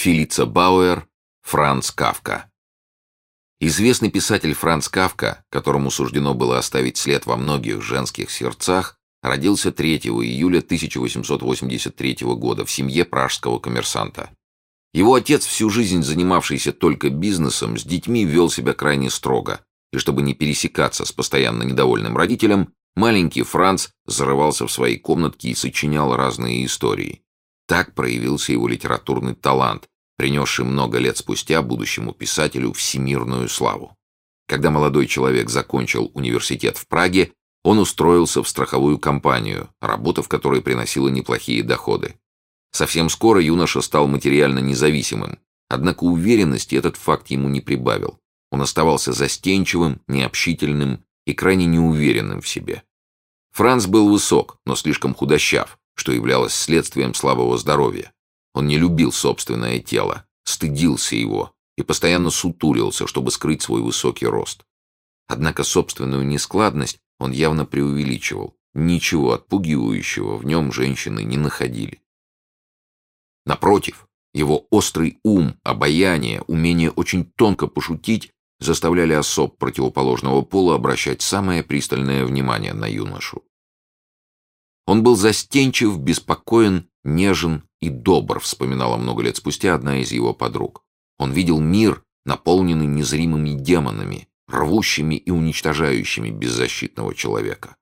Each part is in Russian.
Филица Бауэр, Франц Кавка. Известный писатель Франц Кавка, которому суждено было оставить след во многих женских сердцах, родился 3 июля 1883 года в семье пражского коммерсанта. Его отец, всю жизнь занимавшийся только бизнесом, с детьми вел себя крайне строго, и чтобы не пересекаться с постоянно недовольным родителем, маленький Франц зарывался в своей комнатке и сочинял разные истории. Так проявился его литературный талант, принесший много лет спустя будущему писателю всемирную славу. Когда молодой человек закончил университет в Праге, он устроился в страховую компанию, работа в которой приносила неплохие доходы. Совсем скоро юноша стал материально независимым, однако уверенности этот факт ему не прибавил. Он оставался застенчивым, необщительным и крайне неуверенным в себе. Франц был высок, но слишком худощав, что являлось следствием слабого здоровья. Он не любил собственное тело, стыдился его и постоянно сутурился, чтобы скрыть свой высокий рост. Однако собственную нескладность он явно преувеличивал. Ничего отпугивающего в нем женщины не находили. Напротив, его острый ум, обаяние, умение очень тонко пошутить заставляли особ противоположного пола обращать самое пристальное внимание на юношу. Он был застенчив, беспокоен, нежен и добр, вспоминала много лет спустя одна из его подруг. Он видел мир, наполненный незримыми демонами, рвущими и уничтожающими беззащитного человека.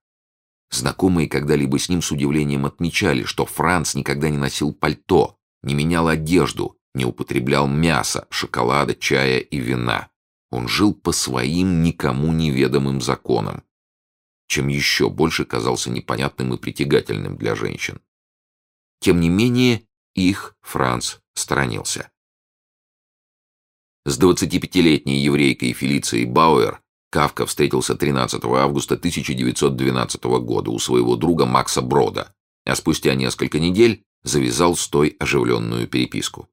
Знакомые когда-либо с ним с удивлением отмечали, что Франц никогда не носил пальто, не менял одежду, не употреблял мяса, шоколада, чая и вина. Он жил по своим никому неведомым законам, чем еще больше казался непонятным и притягательным для женщин. Тем не менее, их Франц сторонился. С 25-летней еврейкой Фелицией Бауэр Кавка встретился 13 августа 1912 года у своего друга Макса Брода, а спустя несколько недель завязал с той оживленную переписку.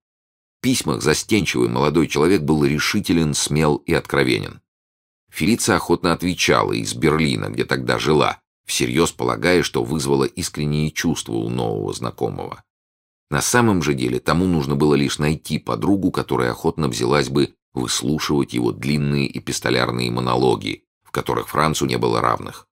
В письмах застенчивый молодой человек был решителен, смел и откровенен. Фелиция охотно отвечала из Берлина, где тогда жила, всерьез полагая, что вызвало искренние чувства у нового знакомого. На самом же деле тому нужно было лишь найти подругу, которая охотно взялась бы выслушивать его длинные эпистолярные монологи, в которых Францу не было равных.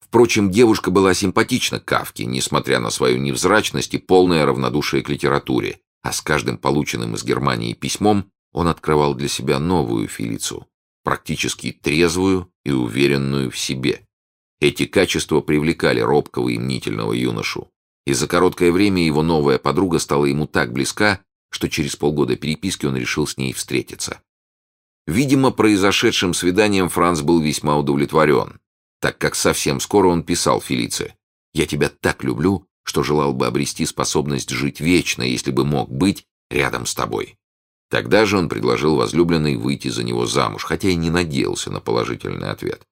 Впрочем, девушка была симпатична Кавке, несмотря на свою невзрачность и полное равнодушие к литературе, а с каждым полученным из Германии письмом он открывал для себя новую Филицу, практически трезвую и уверенную в себе. Эти качества привлекали робкого и мнительного юношу и за короткое время его новая подруга стала ему так близка, что через полгода переписки он решил с ней встретиться. Видимо, произошедшим свиданием Франц был весьма удовлетворен, так как совсем скоро он писал Фелице «Я тебя так люблю, что желал бы обрести способность жить вечно, если бы мог быть рядом с тобой». Тогда же он предложил возлюбленной выйти за него замуж, хотя и не надеялся на положительный ответ.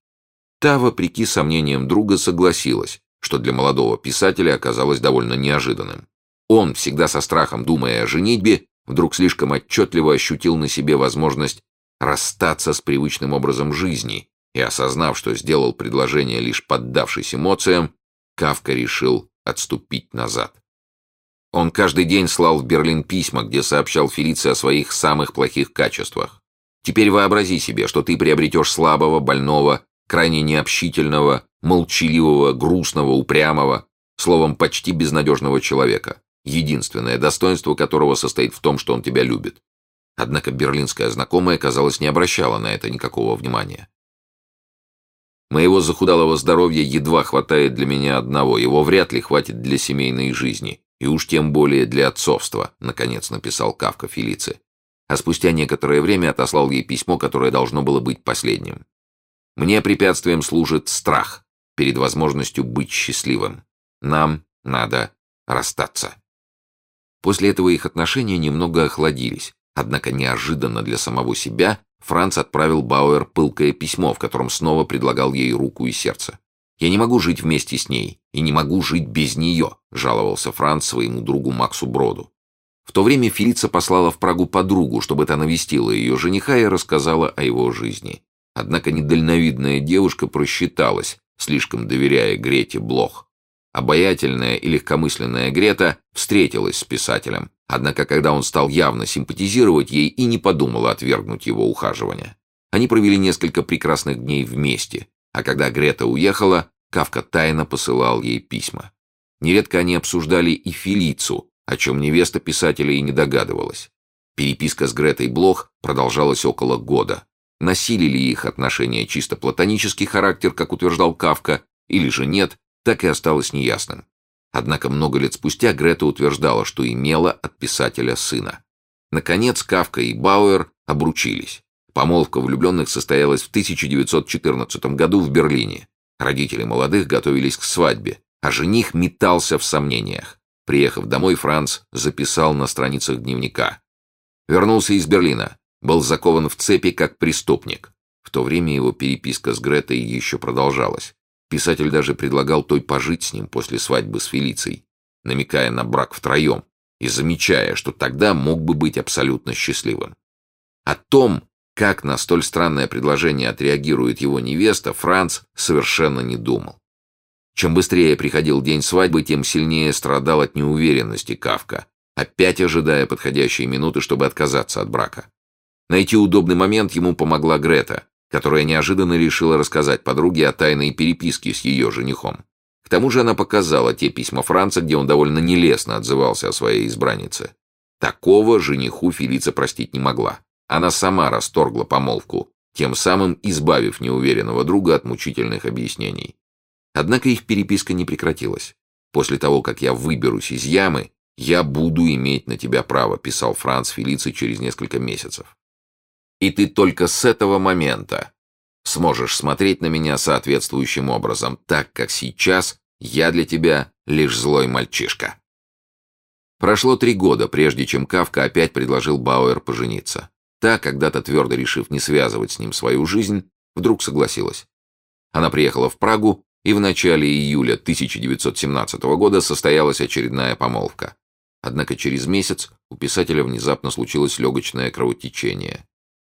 Та, вопреки сомнениям друга, согласилась, что для молодого писателя оказалось довольно неожиданным. Он, всегда со страхом думая о женитьбе, вдруг слишком отчетливо ощутил на себе возможность расстаться с привычным образом жизни, и, осознав, что сделал предложение лишь поддавшись эмоциям, Кавка решил отступить назад. Он каждый день слал в Берлин письма, где сообщал Фелиции о своих самых плохих качествах. Теперь вообрази себе, что ты приобретешь слабого, больного, крайне необщительного, молчаливого, грустного, упрямого, словом, почти безнадежного человека, единственное достоинство которого состоит в том, что он тебя любит. Однако берлинская знакомая, казалось, не обращала на это никакого внимания. Моего захудалого здоровья едва хватает для меня одного, его вряд ли хватит для семейной жизни, и уж тем более для отцовства, наконец написал Кавка Фелице. А спустя некоторое время отослал ей письмо, которое должно было быть последним. Мне препятствием служит страх перед возможностью быть счастливым. Нам надо расстаться. После этого их отношения немного охладились, однако неожиданно для самого себя Франц отправил Бауэр пылкое письмо, в котором снова предлагал ей руку и сердце. «Я не могу жить вместе с ней и не могу жить без нее», — жаловался Франц своему другу Максу Броду. В то время Фелица послала в Прагу подругу, чтобы та навестила ее жениха и рассказала о его жизни. Однако недальновидная девушка просчиталась, слишком доверяя Грете Блох. Обаятельная и легкомысленная Грета встретилась с писателем, однако когда он стал явно симпатизировать ей и не подумала отвергнуть его ухаживание. Они провели несколько прекрасных дней вместе, а когда Грета уехала, Кавка тайно посылал ей письма. Нередко они обсуждали и Фелицу, о чем невеста писателя и не догадывалась. Переписка с Гретой Блох продолжалась около года. Носили ли их отношения чисто платонический характер, как утверждал Кавка, или же нет, так и осталось неясным. Однако много лет спустя Грета утверждала, что имела от писателя сына. Наконец Кавка и Бауэр обручились. Помолвка влюбленных состоялась в 1914 году в Берлине. Родители молодых готовились к свадьбе, а жених метался в сомнениях. Приехав домой, Франц записал на страницах дневника. Вернулся из Берлина. Был закован в цепи как преступник. В то время его переписка с Гретой еще продолжалась. Писатель даже предлагал той пожить с ним после свадьбы с Фелицией, намекая на брак втроем и замечая, что тогда мог бы быть абсолютно счастливым. О том, как на столь странное предложение отреагирует его невеста, Франц совершенно не думал. Чем быстрее приходил день свадьбы, тем сильнее страдал от неуверенности Кавка, опять ожидая подходящей минуты, чтобы отказаться от брака. Найти удобный момент ему помогла Грета, которая неожиданно решила рассказать подруге о тайной переписке с ее женихом. К тому же она показала те письма Франца, где он довольно нелестно отзывался о своей избраннице. Такого жениху Фелица простить не могла. Она сама расторгла помолвку, тем самым избавив неуверенного друга от мучительных объяснений. Однако их переписка не прекратилась. После того, как я выберусь из ямы, «Я буду иметь на тебя право», — писал Франц Фелиций через несколько месяцев. «И ты только с этого момента сможешь смотреть на меня соответствующим образом, так как сейчас я для тебя лишь злой мальчишка». Прошло три года, прежде чем Кавка опять предложил Бауэр пожениться. Та, когда-то твердо решив не связывать с ним свою жизнь, вдруг согласилась. Она приехала в Прагу, и в начале июля 1917 года состоялась очередная помолвка. Однако через месяц у писателя внезапно случилось легочное кровотечение.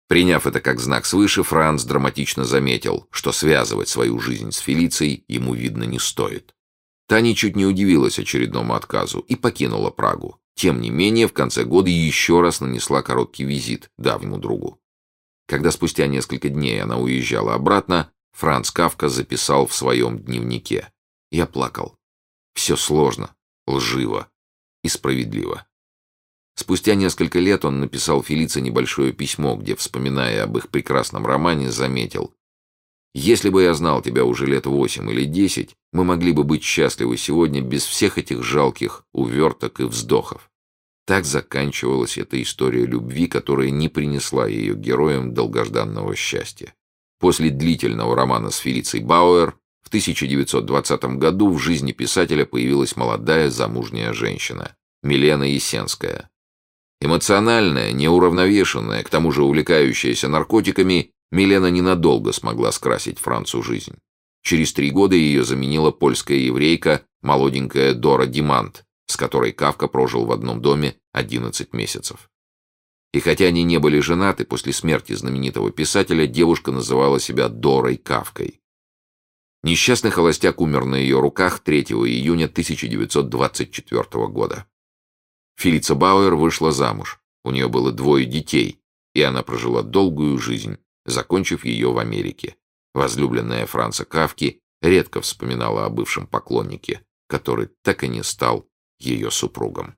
Приняв это как знак свыше, Франц драматично заметил, что связывать свою жизнь с Фелицией ему, видно, не стоит. Та ничуть не удивилась очередному отказу и покинула Прагу. Тем не менее, в конце года еще раз нанесла короткий визит давнему другу. Когда спустя несколько дней она уезжала обратно, Франц Кавка записал в своем дневнике. «Я плакал. Все сложно, лживо, и справедливо. Спустя несколько лет он написал Фелице небольшое письмо, где, вспоминая об их прекрасном романе, заметил «Если бы я знал тебя уже лет восемь или десять, мы могли бы быть счастливы сегодня без всех этих жалких уверток и вздохов». Так заканчивалась эта история любви, которая не принесла ее героям долгожданного счастья. После длительного романа с Фелицей Бауэр в 1920 году в жизни писателя появилась молодая замужняя женщина, Милена Есенская. Эмоциональная, неуравновешенная, к тому же увлекающаяся наркотиками, Милена ненадолго смогла скрасить Францу жизнь. Через три года ее заменила польская еврейка, молоденькая Дора Димант, с которой Кавка прожил в одном доме 11 месяцев. И хотя они не были женаты, после смерти знаменитого писателя девушка называла себя Дорой Кавкой. Несчастный холостяк умер на ее руках 3 июня 1924 года. Филица Бауэр вышла замуж. У нее было двое детей, и она прожила долгую жизнь, закончив ее в Америке. Возлюбленная Франца Кавки редко вспоминала о бывшем поклоннике, который так и не стал ее супругом.